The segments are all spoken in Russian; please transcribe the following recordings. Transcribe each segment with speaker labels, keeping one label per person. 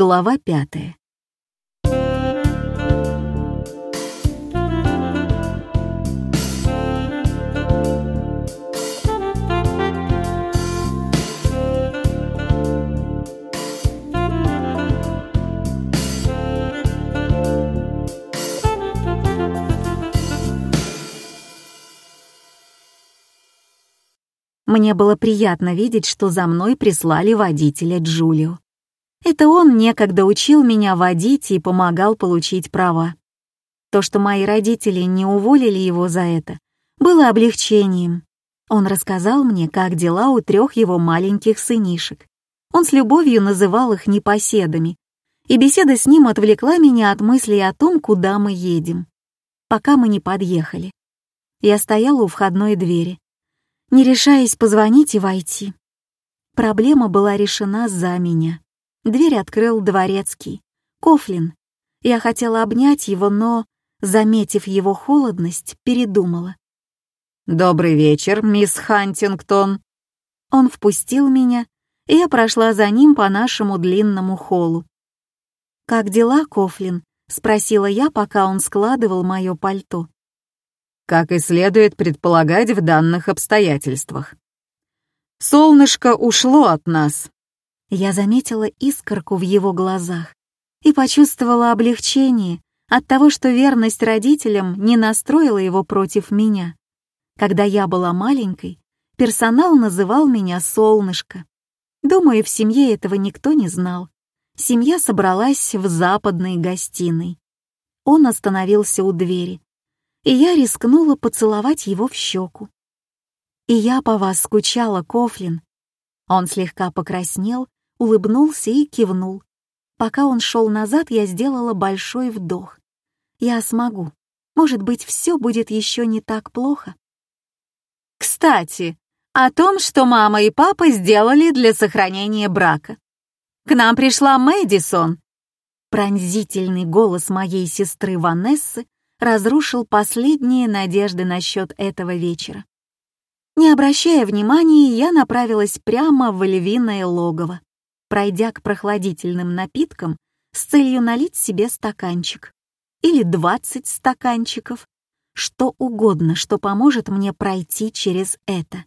Speaker 1: Глава пятая. Мне было приятно видеть, что за мной прислали водителя Джулио. Это он некогда учил меня водить и помогал получить права. То, что мои родители не уволили его за это, было облегчением. Он рассказал мне, как дела у трех его маленьких сынишек. Он с любовью называл их непоседами, и беседа с ним отвлекла меня от мыслей о том, куда мы едем. Пока мы не подъехали. Я стояла у входной двери не решаясь позвонить и войти. Проблема была решена за меня. Дверь открыл дворецкий, Кофлин. Я хотела обнять его, но, заметив его холодность, передумала.
Speaker 2: «Добрый вечер, мисс Хантингтон».
Speaker 1: Он впустил меня, и я прошла за ним по нашему длинному холлу. «Как дела, Кофлин?» — спросила я, пока он складывал мое пальто
Speaker 2: как и следует предполагать в данных обстоятельствах. Солнышко ушло от нас.
Speaker 1: Я заметила искорку в его глазах и почувствовала облегчение от того, что верность родителям не настроила его против меня. Когда я была маленькой, персонал называл меня «солнышко». Думаю, в семье этого никто не знал. Семья собралась в западной гостиной. Он остановился у двери, и я рискнула поцеловать его в щеку. «И я по вас скучала, Кофлин». Он слегка покраснел, улыбнулся и кивнул. Пока он шел назад, я сделала большой вдох. «Я смогу. Может быть, все будет еще не так плохо».
Speaker 3: «Кстати, о том, что мама и папа сделали для сохранения брака. К нам пришла Мэдисон».
Speaker 1: Пронзительный голос моей сестры Ванессы разрушил последние надежды насчет этого вечера. Не обращая внимания, я направилась прямо в львиное логово, пройдя к прохладительным напиткам с целью налить себе стаканчик. Или двадцать стаканчиков. Что угодно, что поможет мне пройти через это.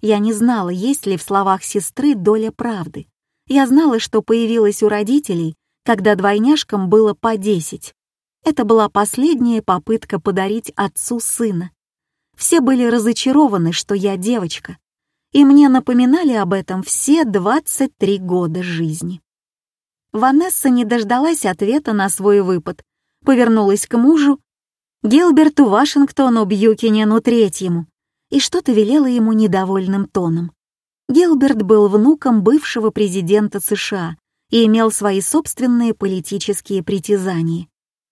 Speaker 1: Я не знала, есть ли в словах сестры доля правды. Я знала, что появилась у родителей, когда двойняшкам было по десять, это была последняя попытка подарить отцу сына. Все были разочарованы, что я девочка, и мне напоминали об этом все 23 года жизни. Ванесса не дождалась ответа на свой выпад, повернулась к мужу, Гилберту Вашингтону Бьюкинену Третьему, и что-то велела ему недовольным тоном. Гилберт был внуком бывшего президента США и имел свои собственные политические притязания.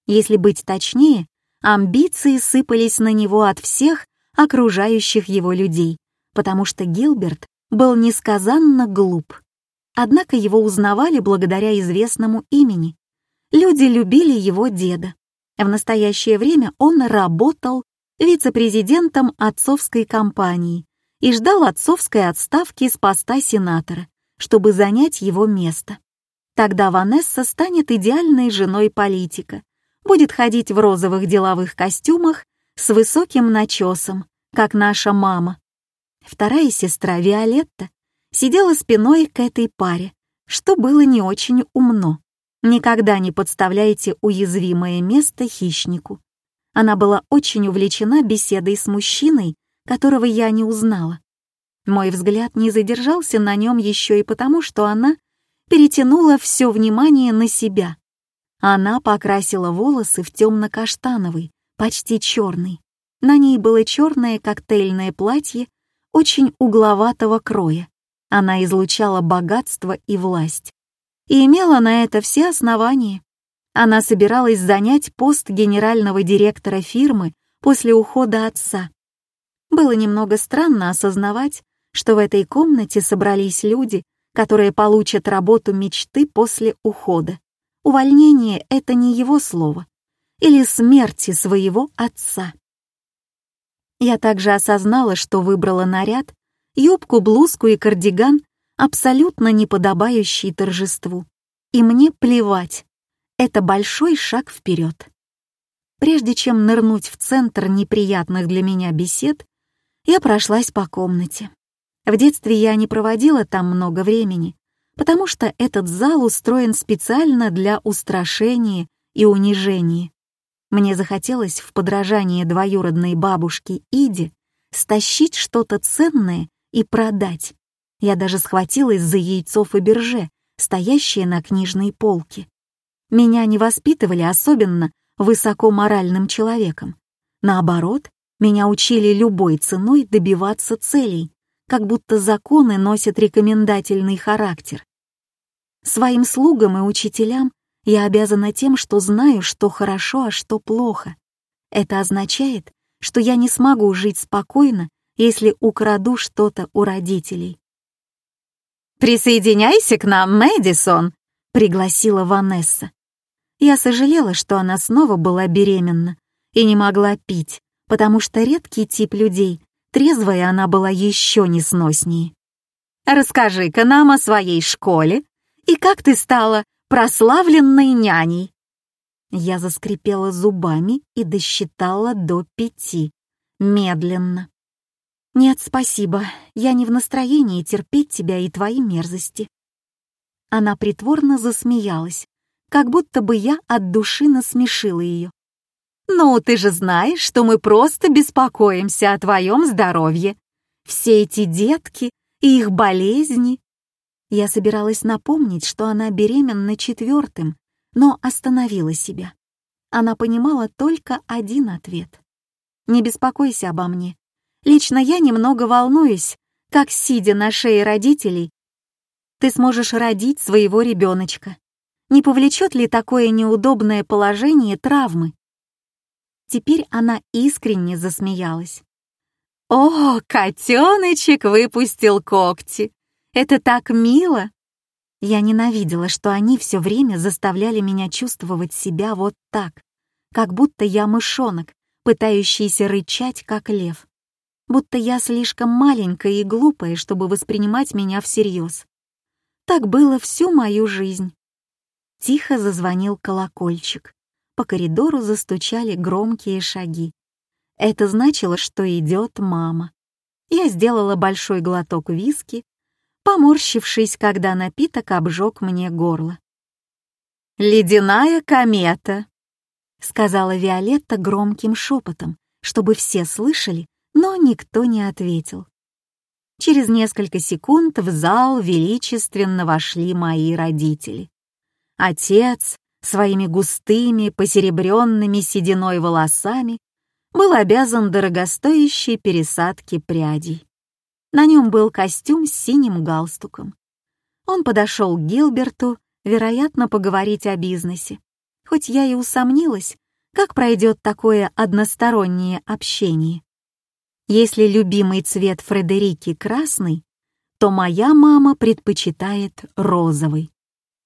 Speaker 1: Если быть точнее, амбиции сыпались на него от всех окружающих его людей, потому что Гилберт был несказанно глуп. Однако его узнавали благодаря известному имени. Люди любили его деда. В настоящее время он работал вице-президентом отцовской компании и ждал отцовской отставки с поста сенатора, чтобы занять его место. Тогда Ванесса станет идеальной женой политика, будет ходить в розовых деловых костюмах с высоким начесом, как наша мама. Вторая сестра Виолетта сидела спиной к этой паре, что было не очень умно. Никогда не подставляйте уязвимое место хищнику. Она была очень увлечена беседой с мужчиной, которого я не узнала. Мой взгляд не задержался на нем еще и потому, что она перетянула все внимание на себя. Она покрасила волосы в темно-каштановый, почти черный. На ней было черное коктейльное платье очень угловатого кроя. Она излучала богатство и власть. И имела на это все основания. Она собиралась занять пост генерального директора фирмы после ухода отца. Было немного странно осознавать, что в этой комнате собрались люди, которые получат работу мечты после ухода. Увольнение — это не его слово. Или смерти своего отца. Я также осознала, что выбрала наряд, юбку, блузку и кардиган, абсолютно не подобающий торжеству. И мне плевать. Это большой шаг вперед. Прежде чем нырнуть в центр неприятных для меня бесед, я прошлась по комнате. В детстве я не проводила там много времени, потому что этот зал устроен специально для устрашения и унижения. Мне захотелось в подражание двоюродной бабушке Иде стащить что-то ценное и продать. Я даже схватилась за яйцо Фаберже, стоящее на книжной полке. Меня не воспитывали особенно высокоморальным человеком. Наоборот, меня учили любой ценой добиваться целей, как будто законы носят рекомендательный характер. Своим слугам и учителям я обязана тем, что знаю, что хорошо, а что плохо. Это означает, что я не смогу жить спокойно, если украду что-то у родителей.
Speaker 3: «Присоединяйся к нам, Мэдисон», — пригласила Ванесса.
Speaker 1: Я сожалела, что она снова была беременна и не могла пить, потому что редкий тип людей, трезвая она была еще несноснее.
Speaker 3: «Расскажи-ка нам о своей школе и как ты стала прославленной няней».
Speaker 1: Я заскрипела зубами и досчитала до пяти, медленно. «Нет, спасибо, я не в настроении терпеть тебя и твои мерзости». Она притворно засмеялась, как будто бы я от души насмешила ее.
Speaker 3: «Ну, ты же знаешь, что мы просто беспокоимся о твоем здоровье. Все эти детки и их болезни».
Speaker 1: Я собиралась напомнить, что она беременна четвертым, но остановила себя. Она понимала только один ответ. «Не беспокойся обо мне. Лично я немного волнуюсь, как, сидя на шее родителей, ты сможешь родить своего ребеночка. Не повлечет ли такое неудобное положение травмы? Теперь она искренне засмеялась.
Speaker 3: «О, котеночек выпустил когти! Это так мило!»
Speaker 1: Я ненавидела, что они все время заставляли меня чувствовать себя вот так, как будто я мышонок, пытающийся рычать, как лев. Будто я слишком маленькая и глупая, чтобы воспринимать меня всерьез. Так было всю мою жизнь. Тихо зазвонил колокольчик. По коридору застучали громкие шаги. Это значило, что идет мама. Я сделала большой глоток виски, поморщившись, когда напиток обжег мне горло.
Speaker 3: «Ледяная комета», —
Speaker 1: сказала Виолетта громким шепотом, чтобы все слышали, но никто не ответил. Через несколько секунд в зал величественно вошли мои родители. Отец своими густыми, посеребренными сединой волосами был обязан дорогостоящей пересадке прядей. На нем был костюм с синим галстуком. Он подошел к Гилберту, вероятно, поговорить о бизнесе. Хоть я и усомнилась, как пройдет такое одностороннее общение. Если любимый цвет Фредерики красный, то моя мама предпочитает розовый.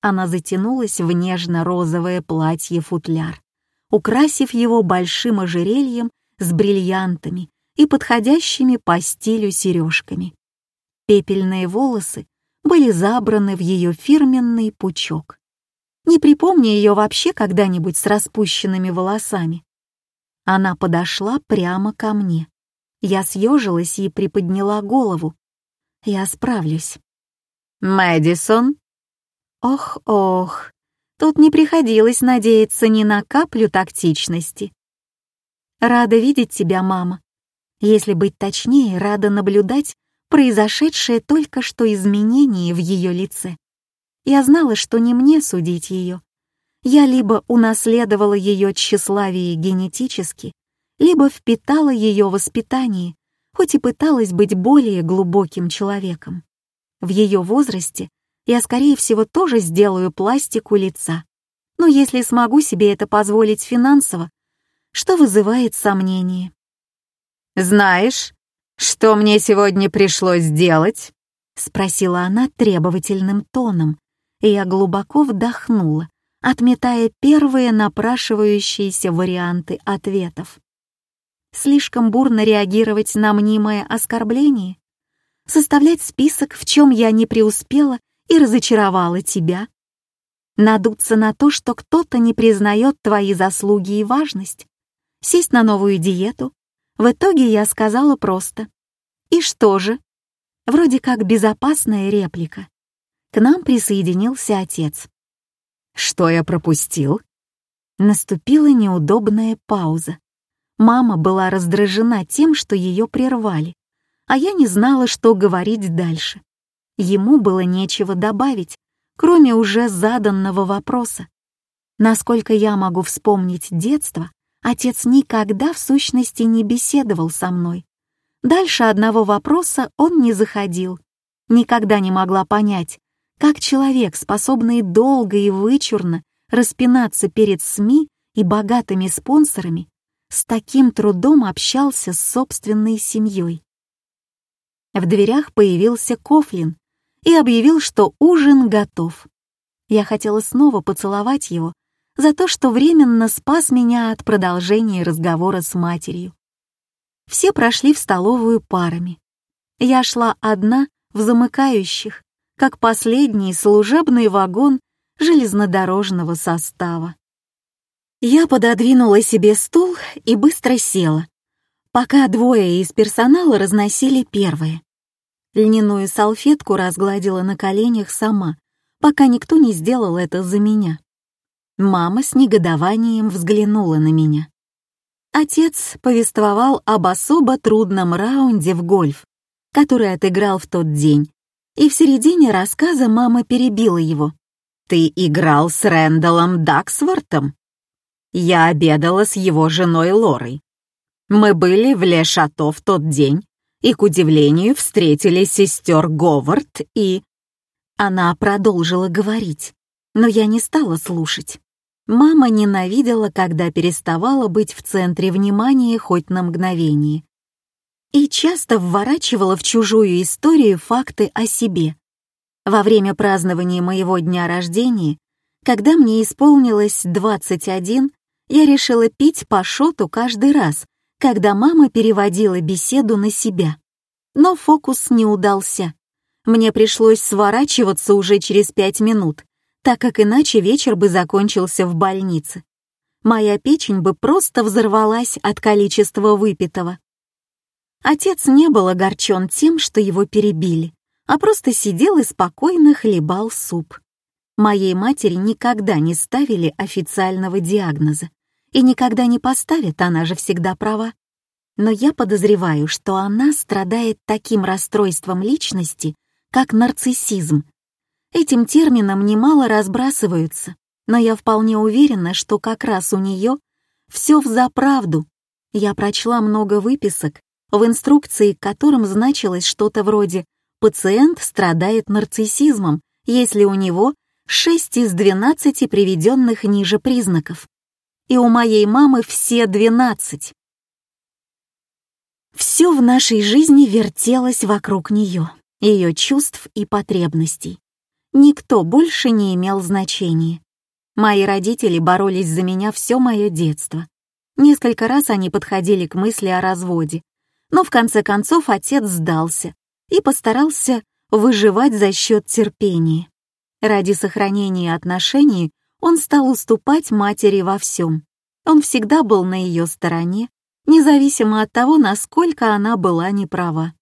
Speaker 1: Она затянулась в нежно-розовое платье-футляр, украсив его большим ожерельем с бриллиантами и подходящими по стилю сережками. Пепельные волосы были забраны в ее фирменный пучок. Не припомню ее вообще когда-нибудь с распущенными волосами. Она подошла прямо ко мне. Я съежилась и приподняла голову. Я справлюсь.
Speaker 3: «Мэдисон?»
Speaker 1: Ох-ох, тут не приходилось надеяться ни на каплю тактичности. Рада видеть тебя, мама. Если быть точнее, рада наблюдать произошедшее только что изменение в ее лице. Я знала, что не мне судить ее. Я либо унаследовала ее тщеславие генетически, либо впитала ее воспитание, хоть и пыталась быть более глубоким человеком. В ее возрасте я, скорее всего, тоже сделаю пластику лица. Но если смогу себе это позволить финансово, что вызывает сомнение.
Speaker 3: «Знаешь, что мне сегодня пришлось сделать?»
Speaker 1: — спросила она требовательным тоном, и я глубоко вдохнула, отметая первые напрашивающиеся варианты ответов. Слишком бурно реагировать на мнимое оскорбление? Составлять список, в чем я не преуспела и разочаровала тебя. Надуться на то, что кто-то не признает твои заслуги и важность. Сесть на новую диету. В итоге я сказала просто. И что же? Вроде как безопасная реплика. К нам присоединился отец.
Speaker 2: Что я пропустил?
Speaker 1: Наступила неудобная пауза. Мама была раздражена тем, что ее прервали, а я не знала, что говорить дальше. Ему было нечего добавить, кроме уже заданного вопроса. Насколько я могу вспомнить детство, отец никогда в сущности не беседовал со мной. Дальше одного вопроса он не заходил. Никогда не могла понять, как человек, способный долго и вычурно распинаться перед СМИ и богатыми спонсорами, с таким трудом общался с собственной семьей. В дверях появился Кофлин и объявил, что ужин готов. Я хотела снова поцеловать его за то, что временно спас меня от продолжения разговора с матерью. Все прошли в столовую парами. Я шла одна в замыкающих, как последний служебный вагон железнодорожного состава. Я пододвинула себе стул и быстро села, пока двое из персонала разносили первые. Льняную салфетку разгладила на коленях сама, пока никто не сделал это за меня. Мама с негодованием взглянула на меня. Отец повествовал об особо трудном раунде в гольф, который отыграл в тот день, и в середине рассказа мама перебила его. «Ты играл с Рэндаллом Даксвортом?» Я обедала с его женой Лорой. Мы были в Ле-Шато в тот день и, к удивлению, встретили сестер Говард и... Она продолжила говорить, но я не стала слушать. Мама ненавидела, когда переставала быть в центре внимания хоть на мгновение. И часто вворачивала в чужую историю факты о себе. Во время празднования моего дня рождения, когда мне исполнилось 21, я решила пить по шоту каждый раз, когда мама переводила беседу на себя. Но фокус не удался. Мне пришлось сворачиваться уже через пять минут, так как иначе вечер бы закончился в больнице. Моя печень бы просто взорвалась от количества выпитого. Отец не был огорчен тем, что его перебили, а просто сидел и спокойно хлебал суп. Моей матери никогда не ставили официального диагноза, и никогда не поставит, она же всегда права. Но я подозреваю, что она страдает таким расстройством личности, как нарциссизм. Этим термином немало разбрасываются, но я вполне уверена, что как раз у нее все взаправду. Я прочла много выписок, в инструкции к которым значилось что-то вроде «пациент страдает нарциссизмом, если у него 6 из 12 приведенных ниже признаков» и у моей мамы все двенадцать. Все в нашей жизни вертелось вокруг нее, ее чувств и потребностей. Никто больше не имел значения. Мои родители боролись за меня все мое детство. Несколько раз они подходили к мысли о разводе, но в конце концов отец сдался и постарался выживать за счет терпения. Ради сохранения отношений он стал уступать матери во всем. Он всегда был на ее стороне, независимо от того, насколько она была неправа.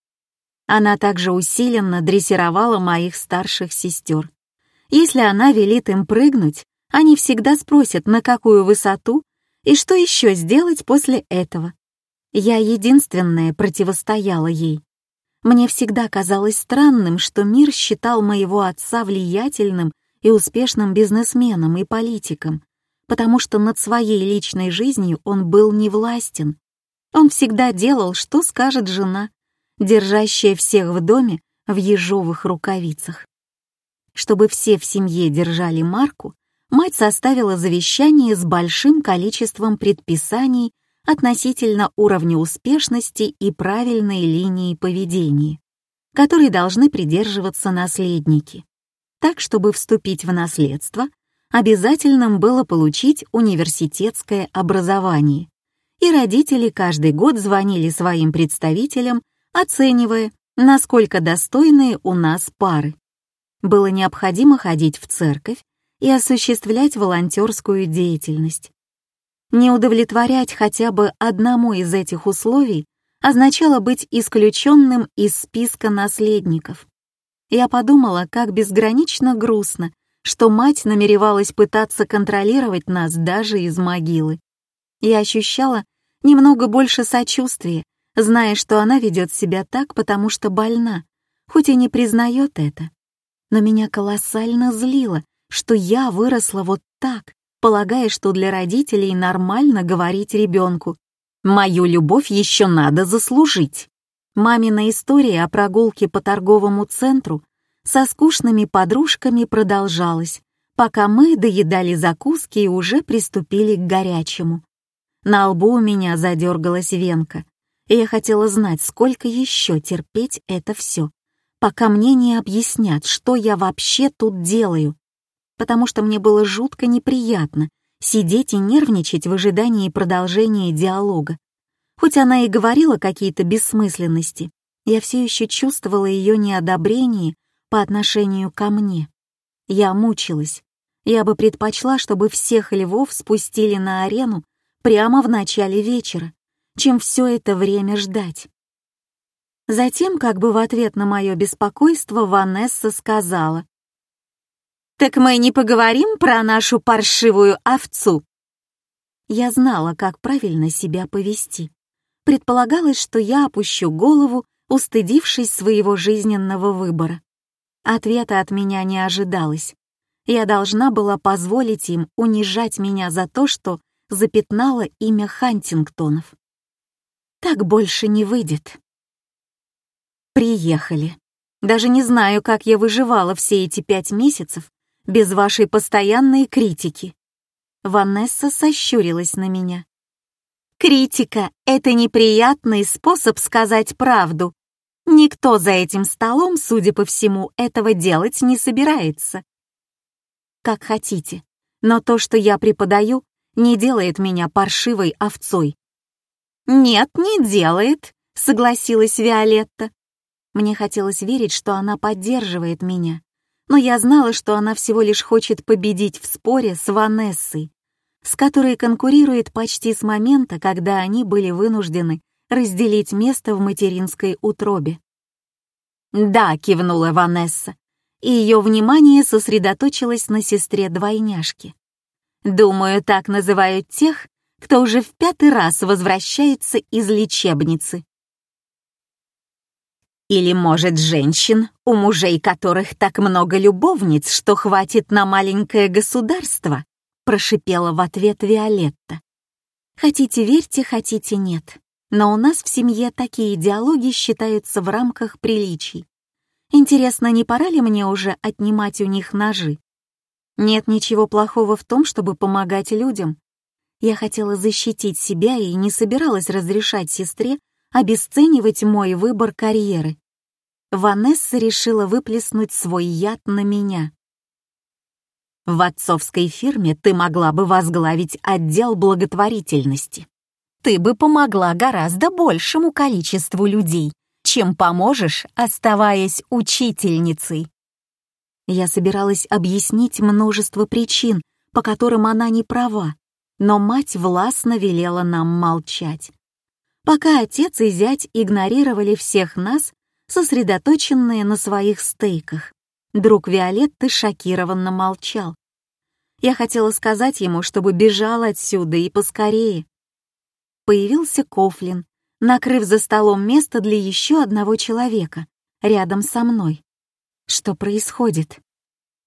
Speaker 1: Она также усиленно дрессировала моих старших сестер. Если она велит им прыгнуть, они всегда спросят, на какую высоту и что еще сделать после этого. Я единственная противостояла ей. Мне всегда казалось странным, что мир считал моего отца влиятельным и успешным бизнесменом и политиком, потому что над своей личной жизнью он был невластен. Он всегда делал, что скажет жена, держащая всех в доме в ежовых рукавицах. Чтобы все в семье держали марку, мать составила завещание с большим количеством предписаний относительно уровня успешности и правильной линии поведения, которой должны придерживаться наследники. Так, чтобы вступить в наследство, обязательным было получить университетское образование. И родители каждый год звонили своим представителям, оценивая, насколько достойные у нас пары. Было необходимо ходить в церковь и осуществлять волонтерскую деятельность. Не удовлетворять хотя бы одному из этих условий означало быть исключенным из списка наследников. Я подумала, как безгранично грустно, что мать намеревалась пытаться контролировать нас даже из могилы. Я ощущала немного больше сочувствия, зная, что она ведет себя так, потому что больна, хоть и не признает это. Но меня колоссально злило, что я выросла вот так, полагая, что для родителей нормально говорить ребенку. Мою любовь еще надо заслужить. Мамина история о прогулке по торговому центру со скучными подружками продолжалась, пока мы доедали закуски и уже приступили к горячему. На лбу у меня задергалась венка, и я хотела знать, сколько еще терпеть это все, пока мне не объяснят, что я вообще тут делаю потому что мне было жутко неприятно сидеть и нервничать в ожидании продолжения диалога. Хоть она и говорила какие-то бессмысленности, я все еще чувствовала ее неодобрение по отношению ко мне. Я мучилась. Я бы предпочла, чтобы всех львов спустили на арену прямо в начале вечера, чем все это время ждать. Затем, как бы в ответ на мое беспокойство, Ванесса сказала, «Так мы не поговорим про нашу паршивую овцу?» Я знала, как правильно себя повести. Предполагалось, что я опущу голову, устыдившись своего жизненного выбора. Ответа от меня не ожидалось. Я должна была позволить им унижать меня за то, что запятнала имя Хантингтонов. Так больше не выйдет. Приехали. Даже не знаю, как я выживала все эти пять месяцев, без вашей постоянной критики». Ванесса сощурилась на меня. «Критика — это неприятный способ сказать правду. Никто за этим столом, судя по всему, этого делать не собирается. Как хотите, но то, что я преподаю, не делает меня паршивой овцой». «Нет, не делает», — согласилась Виолетта. Мне хотелось верить, что она поддерживает меня, но я знала, что она всего лишь хочет победить в споре с Ванессой, с которой конкурирует почти с момента, когда они были вынуждены разделить место в материнской утробе. «Да», — кивнула Ванесса, и ее внимание сосредоточилось на сестре-двойняшке. «Думаю, так называют тех, кто уже в пятый раз возвращается из лечебницы. Или, может, женщин, у мужей которых так много любовниц, что хватит на маленькое государство?» прошипела в ответ Виолетта. «Хотите верьте, хотите нет. Но у нас в семье такие диалоги считаются в рамках приличий. Интересно, не пора ли мне уже отнимать у них ножи? Нет ничего плохого в том, чтобы помогать людям. Я хотела защитить себя и не собиралась разрешать сестре обесценивать мой выбор карьеры. Ванесса решила выплеснуть свой яд на меня. В отцовской фирме ты могла бы возглавить отдел благотворительности. Ты бы помогла гораздо большему количеству людей, чем поможешь, оставаясь учительницей. Я собиралась объяснить множество причин, по которым она не права, но мать властно велела нам молчать пока отец и зять игнорировали всех нас, сосредоточенные на своих стейках. Друг Виолетты шокированно молчал. Я хотела сказать ему, чтобы бежал отсюда и поскорее. Появился Кофлин, накрыв за столом место для еще одного человека, рядом со мной. Что происходит?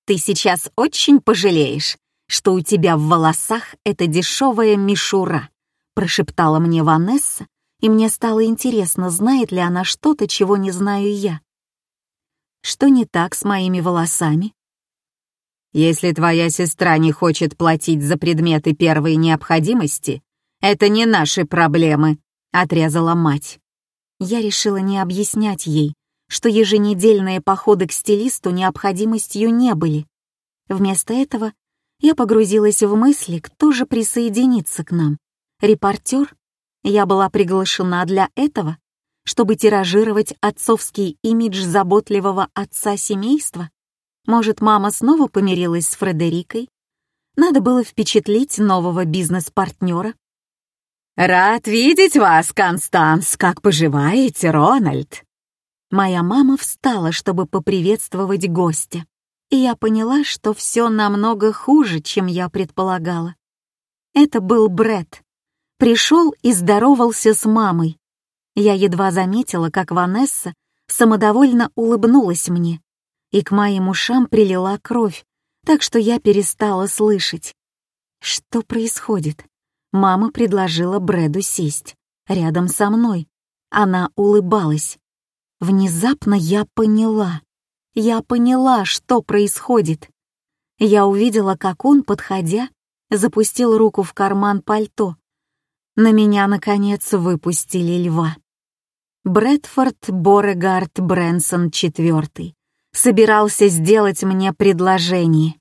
Speaker 1: Ты сейчас очень пожалеешь, что у тебя в волосах эта дешевая мишура, прошептала мне Ванесса, и мне стало интересно, знает ли она что-то, чего не знаю я. Что не так с моими волосами? Если твоя сестра не хочет платить за предметы первой необходимости, это не наши проблемы, отрезала мать. Я решила не объяснять ей, что еженедельные походы к стилисту необходимостью не были. Вместо этого я погрузилась в мысли, кто же присоединится к нам. Репортер я была приглашена для этого, чтобы тиражировать отцовский имидж заботливого отца семейства. Может, мама снова помирилась с Фредерикой? Надо было впечатлить нового бизнес-партнера.
Speaker 2: «Рад видеть вас, Констанс! Как поживаете, Рональд?»
Speaker 1: Моя мама встала, чтобы поприветствовать гостя, и я поняла, что все намного хуже, чем я предполагала. Это был Бред. Пришел и здоровался с мамой. Я едва заметила, как Ванесса самодовольно улыбнулась мне, и к моим ушам прилила кровь, так что я перестала слышать. Что происходит? Мама предложила Брэду сесть рядом со мной. Она улыбалась. Внезапно я поняла. Я поняла, что происходит. Я увидела, как он, подходя, запустил руку в карман пальто. На меня, наконец, выпустили льва. Брэдфорд Борегард Брэнсон IV собирался сделать мне предложение.